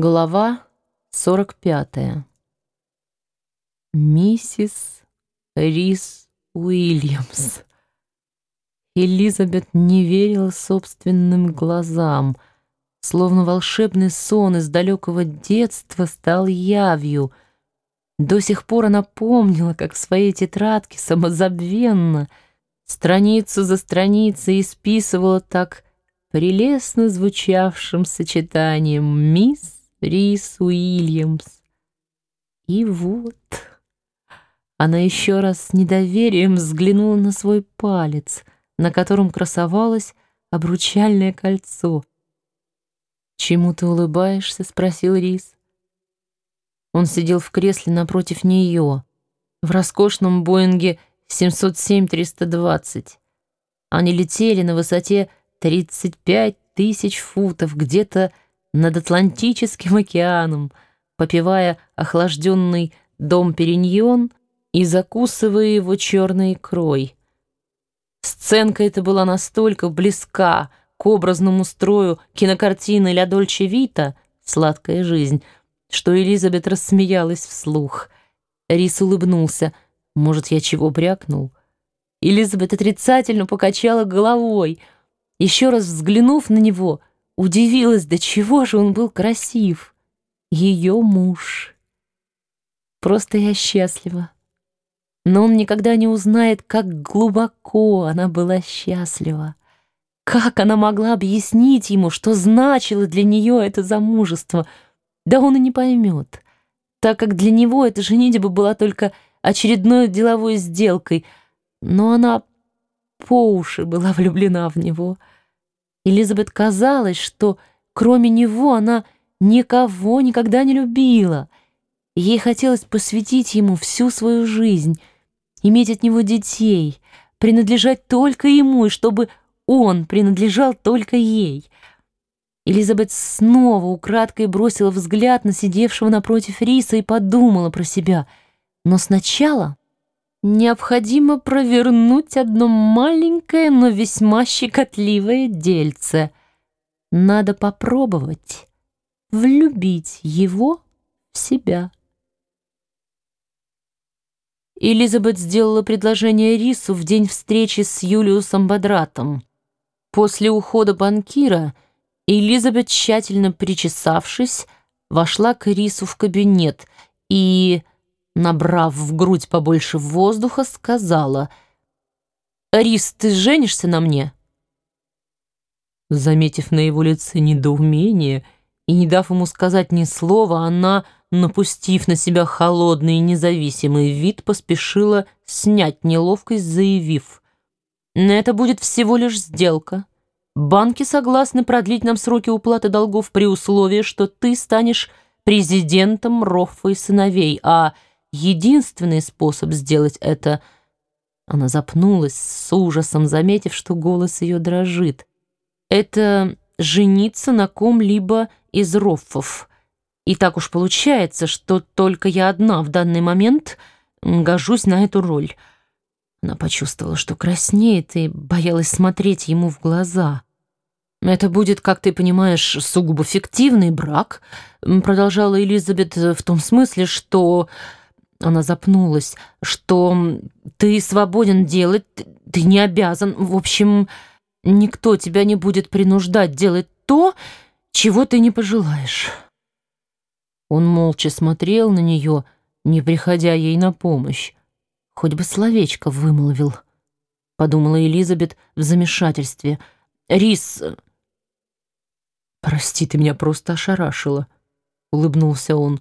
Глава 45. Миссис Рис Уильямс. Элизабет не верила собственным глазам, словно волшебный сон из далекого детства стал явью. До сих пор она помнила, как в своей тетрадке самозабвенно, страницу за страницей исписывала так прелестно звучавшим сочетанием «Мисс Рис Уильямс. И вот она еще раз с недоверием взглянула на свой палец, на котором красовалось обручальное кольцо. «Чему ты улыбаешься?» — спросил Рис. Он сидел в кресле напротив нее, в роскошном Боинге 707-320. Они летели на высоте 35 тысяч футов, где-то над Атлантическим океаном, попивая охлажденный дом Периньон и закусывая его черной икрой. Сценка эта была настолько близка к образному строю кинокартины «Ля Дольче Вита» «Сладкая жизнь», что Элизабет рассмеялась вслух. Рис улыбнулся. «Может, я чего брякнул?» Элизабет отрицательно покачала головой. Еще раз взглянув на него — Удивилась, до чего же он был красив. Ее муж. Просто я счастлива. Но он никогда не узнает, как глубоко она была счастлива. Как она могла объяснить ему, что значило для нее это замужество? Да он и не поймет, так как для него эта женитьба была только очередной деловой сделкой, но она по уши была влюблена в него — Элизабет казалось, что кроме него она никого никогда не любила. Ей хотелось посвятить ему всю свою жизнь, иметь от него детей, принадлежать только ему, и чтобы он принадлежал только ей. Элизабет снова украдкой бросила взгляд на сидевшего напротив Риса и подумала про себя. Но сначала необходимо провернуть одно маленькое, но весьма щекотливое дельце. Надо попробовать влюбить его в себя. Элизабет сделала предложение Рису в день встречи с Юлиусом Бадратом. После ухода банкира Элизабет, тщательно причесавшись, вошла к Рису в кабинет и набрав в грудь побольше воздуха, сказала «Рис, ты женишься на мне?» Заметив на его лице недоумение и не дав ему сказать ни слова, она, напустив на себя холодный и независимый вид, поспешила снять неловкость, заявив «Это будет всего лишь сделка». Банки согласны продлить нам сроки уплаты долгов при условии, что ты станешь президентом Роффа и сыновей, а Единственный способ сделать это... Она запнулась с ужасом, заметив, что голос ее дрожит. Это жениться на ком-либо из роффов. И так уж получается, что только я одна в данный момент гожусь на эту роль. Она почувствовала, что краснеет, и боялась смотреть ему в глаза. «Это будет, как ты понимаешь, сугубо фиктивный брак», продолжала Элизабет в том смысле, что... Она запнулась. «Что ты свободен делать, ты не обязан. В общем, никто тебя не будет принуждать делать то, чего ты не пожелаешь». Он молча смотрел на нее, не приходя ей на помощь. «Хоть бы словечко вымолвил», — подумала Элизабет в замешательстве. «Рис...» «Прости, ты меня просто ошарашила», — улыбнулся он.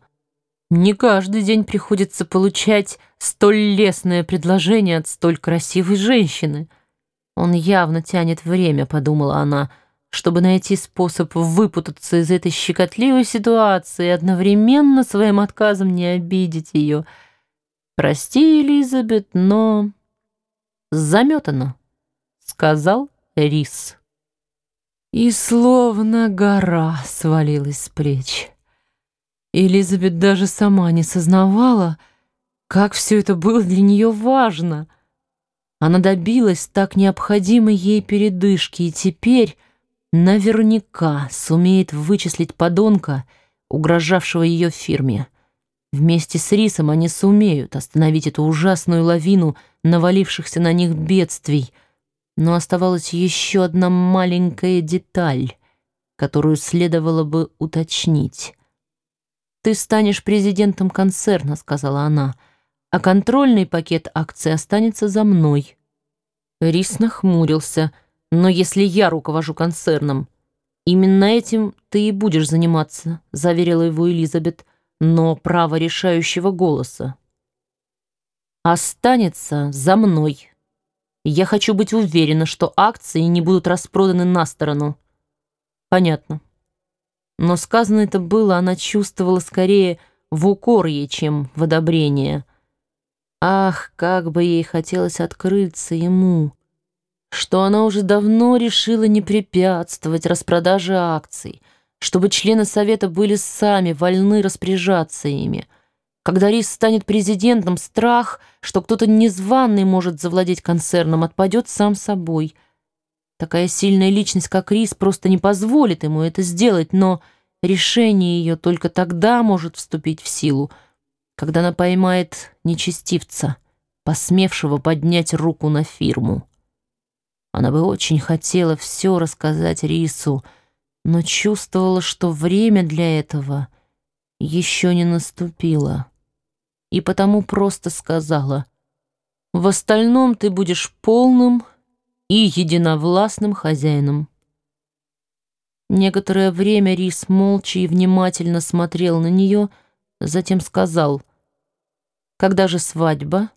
Не каждый день приходится получать столь лестное предложение от столь красивой женщины. Он явно тянет время, подумала она, чтобы найти способ выпутаться из этой щекотливой ситуации и одновременно своим отказом не обидеть ее. «Прости, Элизабет, но...» «Заметано», — сказал Рис. И словно гора свалилась с плеч. Элизабет даже сама не сознавала, как все это было для нее важно. Она добилась так необходимой ей передышки и теперь наверняка сумеет вычислить подонка, угрожавшего ее фирме. Вместе с Рисом они сумеют остановить эту ужасную лавину навалившихся на них бедствий. Но оставалась еще одна маленькая деталь, которую следовало бы уточнить. «Ты станешь президентом концерна», — сказала она, «а контрольный пакет акций останется за мной». Рис нахмурился. «Но если я руковожу концерном, именно этим ты и будешь заниматься», — заверила его Элизабет но право решающего голоса останется за мной. Я хочу быть уверена, что акции не будут распроданы на сторону. Понятно. Но сказано это было, она чувствовала скорее в укор чем в одобрение. Ах, как бы ей хотелось открыться ему, что она уже давно решила не препятствовать распродаже акций — чтобы члены Совета были сами вольны распоряжаться ими. Когда Рис станет президентом, страх, что кто-то незваный может завладеть концерном, отпадет сам собой. Такая сильная личность, как Рис, просто не позволит ему это сделать, но решение ее только тогда может вступить в силу, когда она поймает нечестивца, посмевшего поднять руку на фирму. Она бы очень хотела все рассказать Рису, но чувствовала, что время для этого еще не наступило. И потому просто сказала, «В остальном ты будешь полным и единовластным хозяином». Некоторое время Рис молча и внимательно смотрел на нее, затем сказал, «Когда же свадьба?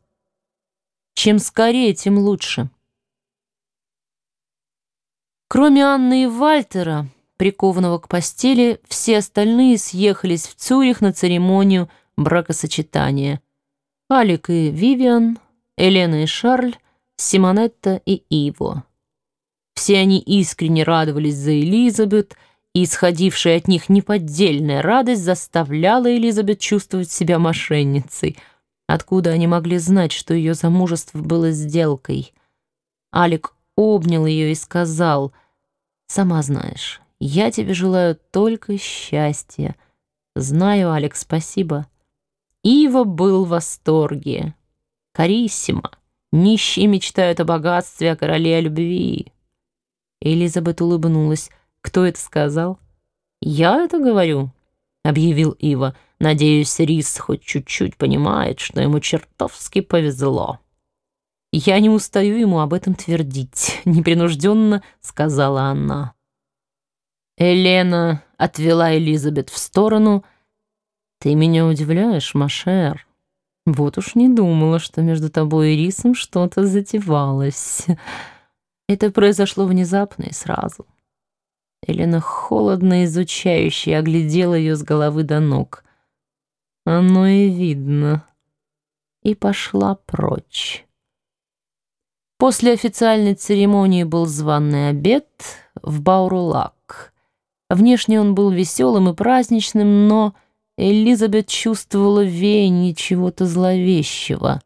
Чем скорее, тем лучше». Кроме Анны и Вальтера, прикованного к постели, все остальные съехались в Цюрих на церемонию бракосочетания. Алик и Вивиан, Елена и Шарль, Симонетта и Иво. Все они искренне радовались за Элизабет, и исходившая от них неподдельная радость заставляла Элизабет чувствовать себя мошенницей. Откуда они могли знать, что ее замужество было сделкой? Алик обнял ее и сказал, «Сама знаешь, я тебе желаю только счастья. Знаю, Алекс, спасибо. Ива был в восторге. Кариссимо. Нищие мечтают о богатстве, о короле, о любви. Элизабет улыбнулась. Кто это сказал? Я это говорю, объявил Ива. Надеюсь, Рис хоть чуть-чуть понимает, что ему чертовски повезло. Я не устаю ему об этом твердить, непринужденно сказала она. Елена отвела Элизабет в сторону. «Ты меня удивляешь, Машер. Вот уж не думала, что между тобой и Рисом что-то затевалось. Это произошло внезапно и сразу». Елена холодно изучающе оглядела ее с головы до ног. «Оно и видно». И пошла прочь. После официальной церемонии был званный обед в Баурулак. Внешне он был веселым и праздничным, но Элизабет чувствовала веяние чего-то зловещего.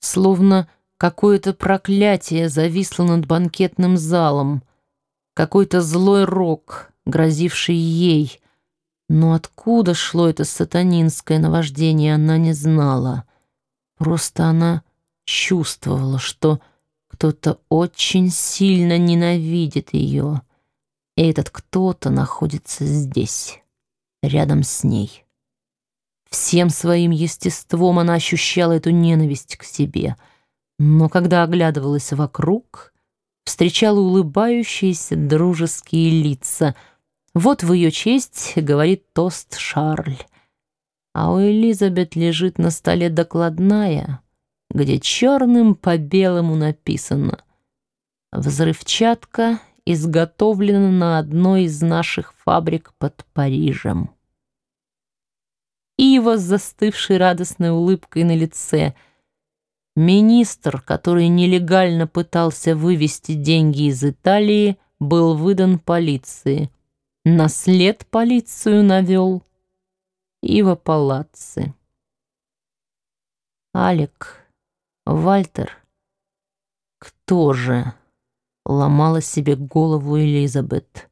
Словно какое-то проклятие зависло над банкетным залом, какой-то злой рок, грозивший ей. Но откуда шло это сатанинское наваждение, она не знала. Просто она чувствовала, что кто-то очень сильно ненавидит ее. И этот кто-то находится здесь, рядом с ней. Всем своим естеством она ощущала эту ненависть к себе, но когда оглядывалась вокруг, встречала улыбающиеся дружеские лица. Вот в ее честь говорит тост Шарль. А у Элизабет лежит на столе докладная, где черным по белому написано «Взрывчатка изготовлена на одной из наших фабрик под Парижем. Ива с застывшей радостной улыбкой на лице. Министр, который нелегально пытался вывести деньги из Италии, был выдан полиции. На след полицию навел Ива Палацци. Алик, Вальтер, кто же? ломала себе голову Элизабет.